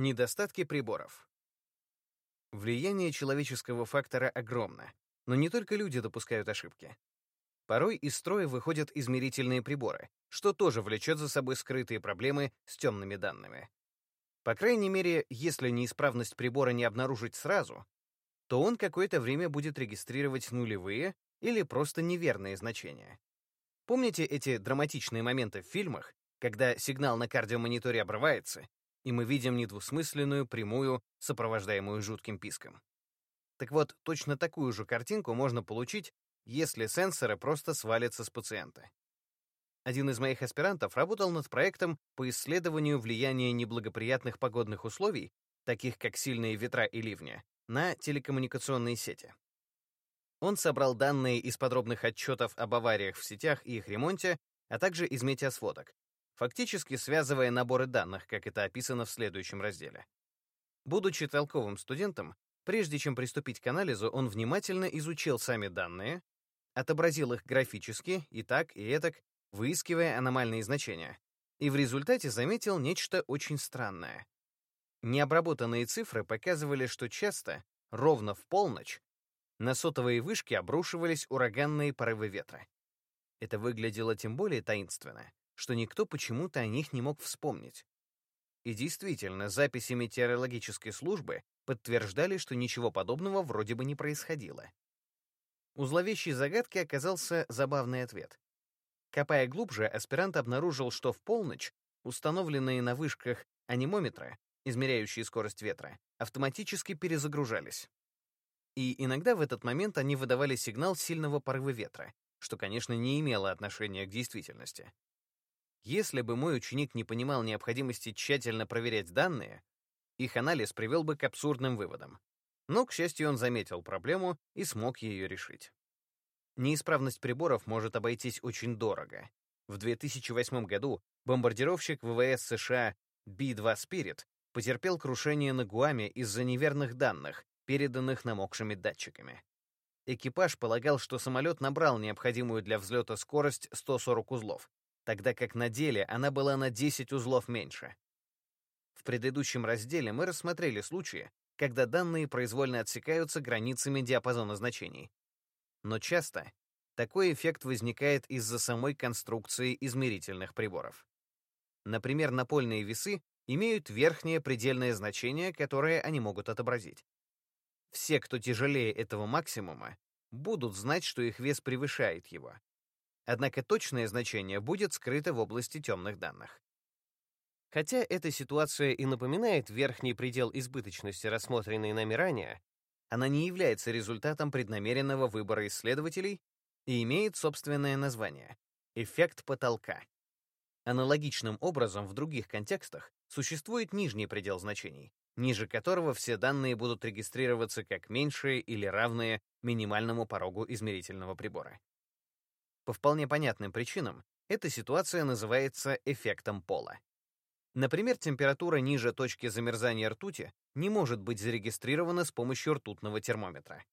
Недостатки приборов. Влияние человеческого фактора огромно, но не только люди допускают ошибки. Порой из строя выходят измерительные приборы, что тоже влечет за собой скрытые проблемы с темными данными. По крайней мере, если неисправность прибора не обнаружить сразу, то он какое-то время будет регистрировать нулевые или просто неверные значения. Помните эти драматичные моменты в фильмах, когда сигнал на кардиомониторе обрывается, и мы видим недвусмысленную, прямую, сопровождаемую жутким писком? Так вот, точно такую же картинку можно получить, если сенсоры просто свалятся с пациента. Один из моих аспирантов работал над проектом по исследованию влияния неблагоприятных погодных условий, таких как сильные ветра и ливни, на телекоммуникационные сети. Он собрал данные из подробных отчетов об авариях в сетях и их ремонте, а также из метеосводок, фактически связывая наборы данных, как это описано в следующем разделе. Будучи толковым студентом, прежде чем приступить к анализу, он внимательно изучил сами данные, отобразил их графически и так, и этак, выискивая аномальные значения, и в результате заметил нечто очень странное. Необработанные цифры показывали, что часто, ровно в полночь, на сотовые вышки обрушивались ураганные порывы ветра. Это выглядело тем более таинственно, что никто почему-то о них не мог вспомнить. И действительно, записи метеорологической службы подтверждали, что ничего подобного вроде бы не происходило. У зловещей загадки оказался забавный ответ. Копая глубже, аспирант обнаружил, что в полночь установленные на вышках анимометры, измеряющие скорость ветра, автоматически перезагружались. И иногда в этот момент они выдавали сигнал сильного порыва ветра, что, конечно, не имело отношения к действительности. Если бы мой ученик не понимал необходимости тщательно проверять данные, их анализ привел бы к абсурдным выводам. Но, к счастью, он заметил проблему и смог ее решить. Неисправность приборов может обойтись очень дорого. В 2008 году бомбардировщик ВВС США B-2 Spirit потерпел крушение на Гуаме из-за неверных данных, переданных намокшими датчиками. Экипаж полагал, что самолет набрал необходимую для взлета скорость 140 узлов, тогда как на деле она была на 10 узлов меньше. В предыдущем разделе мы рассмотрели случаи, когда данные произвольно отсекаются границами диапазона значений. Но часто такой эффект возникает из-за самой конструкции измерительных приборов. Например, напольные весы имеют верхнее предельное значение, которое они могут отобразить. Все, кто тяжелее этого максимума, будут знать, что их вес превышает его. Однако точное значение будет скрыто в области темных данных. Хотя эта ситуация и напоминает верхний предел избыточности, рассмотренный нами ранее, она не является результатом преднамеренного выбора исследователей и имеет собственное название — эффект потолка. Аналогичным образом в других контекстах существует нижний предел значений, ниже которого все данные будут регистрироваться как меньшие или равные минимальному порогу измерительного прибора. По вполне понятным причинам эта ситуация называется эффектом пола. Например, температура ниже точки замерзания ртути не может быть зарегистрирована с помощью ртутного термометра.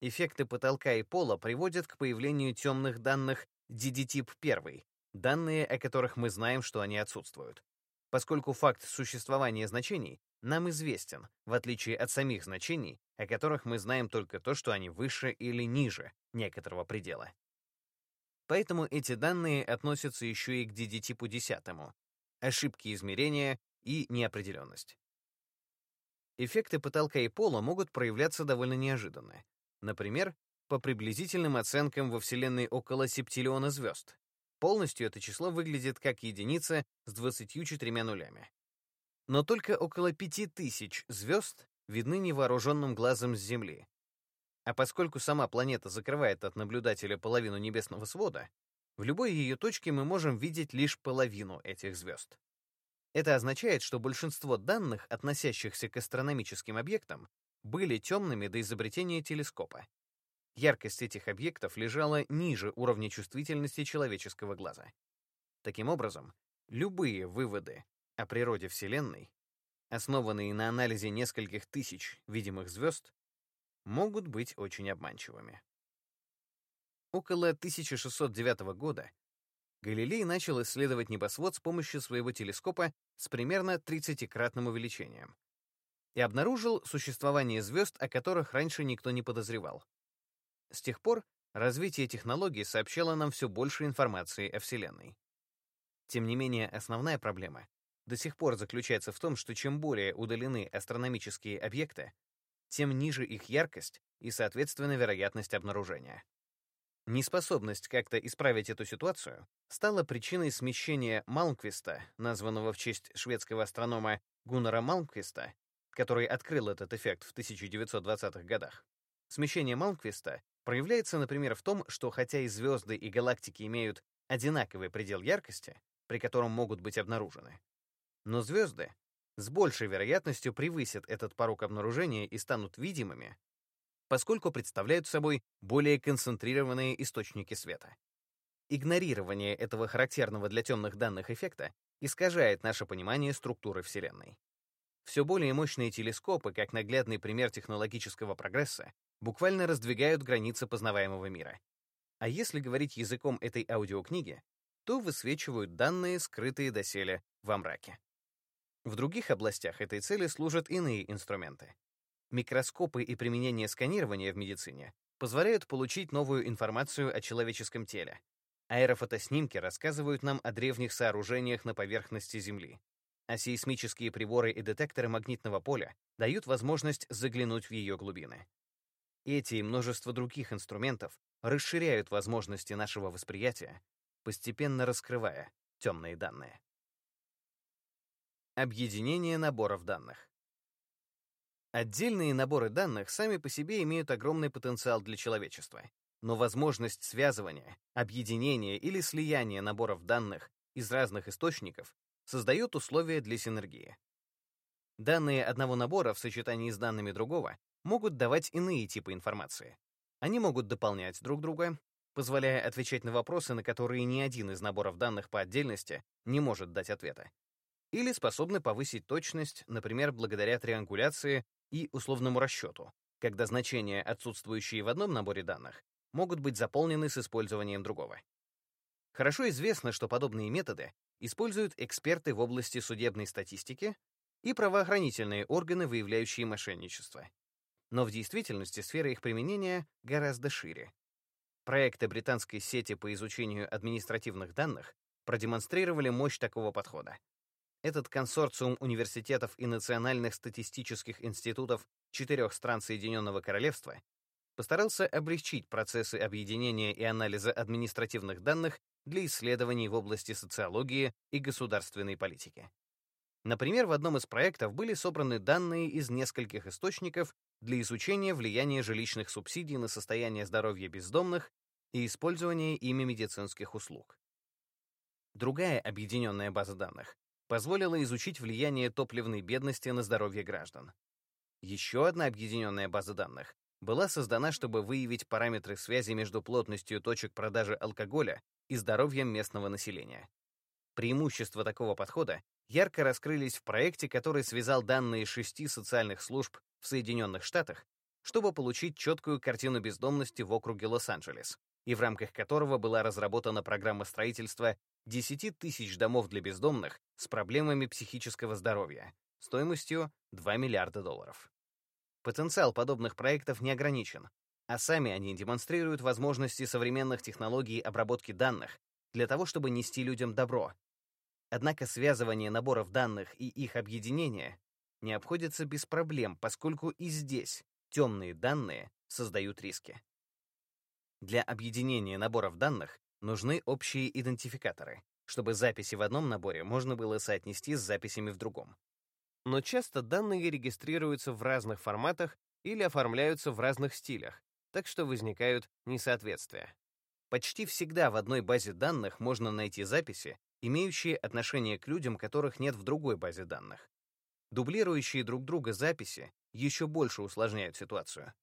Эффекты потолка и пола приводят к появлению темных данных DD-тип 1, данные, о которых мы знаем, что они отсутствуют. Поскольку факт существования значений нам известен, в отличие от самих значений, о которых мы знаем только то, что они выше или ниже некоторого предела. Поэтому эти данные относятся еще и к DD-типу 10, ошибки измерения и неопределенность. Эффекты потолка и пола могут проявляться довольно неожиданно. Например, по приблизительным оценкам во Вселенной около септиллиона звезд. Полностью это число выглядит как единица с 24 нулями но только около пяти тысяч звезд видны невооруженным глазом с Земли. А поскольку сама планета закрывает от наблюдателя половину небесного свода, в любой ее точке мы можем видеть лишь половину этих звезд. Это означает, что большинство данных, относящихся к астрономическим объектам, были темными до изобретения телескопа. Яркость этих объектов лежала ниже уровня чувствительности человеческого глаза. Таким образом, любые выводы о природе Вселенной, основанные на анализе нескольких тысяч видимых звезд, могут быть очень обманчивыми. Около 1609 года Галилей начал исследовать небосвод с помощью своего телескопа с примерно 30-кратным увеличением, и обнаружил существование звезд, о которых раньше никто не подозревал. С тех пор развитие технологий сообщало нам все больше информации о Вселенной. Тем не менее, основная проблема до сих пор заключается в том, что чем более удалены астрономические объекты, тем ниже их яркость и, соответственно, вероятность обнаружения. Неспособность как-то исправить эту ситуацию стала причиной смещения Малмквиста, названного в честь шведского астронома Гуннара Малмквиста, который открыл этот эффект в 1920-х годах. Смещение Малмквиста проявляется, например, в том, что хотя и звезды, и галактики имеют одинаковый предел яркости, при котором могут быть обнаружены, но звезды с большей вероятностью превысят этот порог обнаружения и станут видимыми поскольку представляют собой более концентрированные источники света. Игнорирование этого характерного для темных данных эффекта искажает наше понимание структуры Вселенной. Все более мощные телескопы, как наглядный пример технологического прогресса, буквально раздвигают границы познаваемого мира. А если говорить языком этой аудиокниги, то высвечивают данные, скрытые доселе во мраке. В других областях этой цели служат иные инструменты. Микроскопы и применение сканирования в медицине позволяют получить новую информацию о человеческом теле. Аэрофотоснимки рассказывают нам о древних сооружениях на поверхности Земли. А сейсмические приборы и детекторы магнитного поля дают возможность заглянуть в ее глубины. Эти и множество других инструментов расширяют возможности нашего восприятия, постепенно раскрывая темные данные. Объединение наборов данных. Отдельные наборы данных сами по себе имеют огромный потенциал для человечества, но возможность связывания, объединения или слияния наборов данных из разных источников создает условия для синергии. Данные одного набора в сочетании с данными другого могут давать иные типы информации. Они могут дополнять друг друга, позволяя отвечать на вопросы, на которые ни один из наборов данных по отдельности не может дать ответа. Или способны повысить точность, например, благодаря триангуляции и условному расчету, когда значения, отсутствующие в одном наборе данных, могут быть заполнены с использованием другого. Хорошо известно, что подобные методы используют эксперты в области судебной статистики и правоохранительные органы, выявляющие мошенничество. Но в действительности сфера их применения гораздо шире. Проекты британской сети по изучению административных данных продемонстрировали мощь такого подхода. Этот консорциум университетов и национальных статистических институтов четырех стран Соединенного Королевства постарался облегчить процессы объединения и анализа административных данных для исследований в области социологии и государственной политики. Например, в одном из проектов были собраны данные из нескольких источников для изучения влияния жилищных субсидий на состояние здоровья бездомных и использования ими медицинских услуг. Другая объединенная база данных позволила изучить влияние топливной бедности на здоровье граждан. Еще одна объединенная база данных была создана, чтобы выявить параметры связи между плотностью точек продажи алкоголя и здоровьем местного населения. Преимущества такого подхода ярко раскрылись в проекте, который связал данные шести социальных служб в Соединенных Штатах, чтобы получить четкую картину бездомности в округе Лос-Анджелес, и в рамках которого была разработана программа строительства 10 тысяч домов для бездомных с проблемами психического здоровья стоимостью 2 миллиарда долларов. Потенциал подобных проектов не ограничен, а сами они демонстрируют возможности современных технологий обработки данных для того, чтобы нести людям добро. Однако связывание наборов данных и их объединение не обходится без проблем, поскольку и здесь темные данные создают риски. Для объединения наборов данных нужны общие идентификаторы, чтобы записи в одном наборе можно было соотнести с записями в другом. Но часто данные регистрируются в разных форматах или оформляются в разных стилях, так что возникают несоответствия. Почти всегда в одной базе данных можно найти записи, имеющие отношение к людям, которых нет в другой базе данных. Дублирующие друг друга записи еще больше усложняют ситуацию.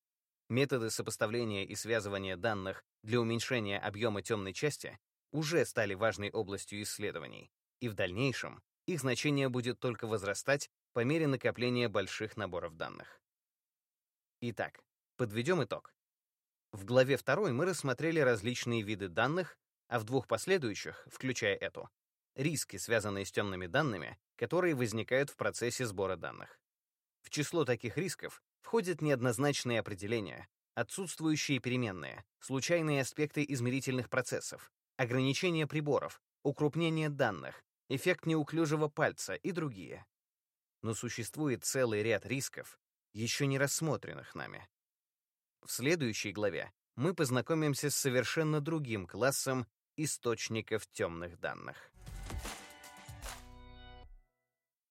Методы сопоставления и связывания данных для уменьшения объема темной части уже стали важной областью исследований, и в дальнейшем их значение будет только возрастать по мере накопления больших наборов данных. Итак, подведем итог. В главе 2 мы рассмотрели различные виды данных, а в двух последующих, включая эту, риски, связанные с темными данными, которые возникают в процессе сбора данных. В число таких рисков входят неоднозначные определения, отсутствующие переменные, случайные аспекты измерительных процессов, ограничения приборов, укрупнение данных, эффект неуклюжего пальца и другие. Но существует целый ряд рисков, еще не рассмотренных нами. В следующей главе мы познакомимся с совершенно другим классом источников темных данных.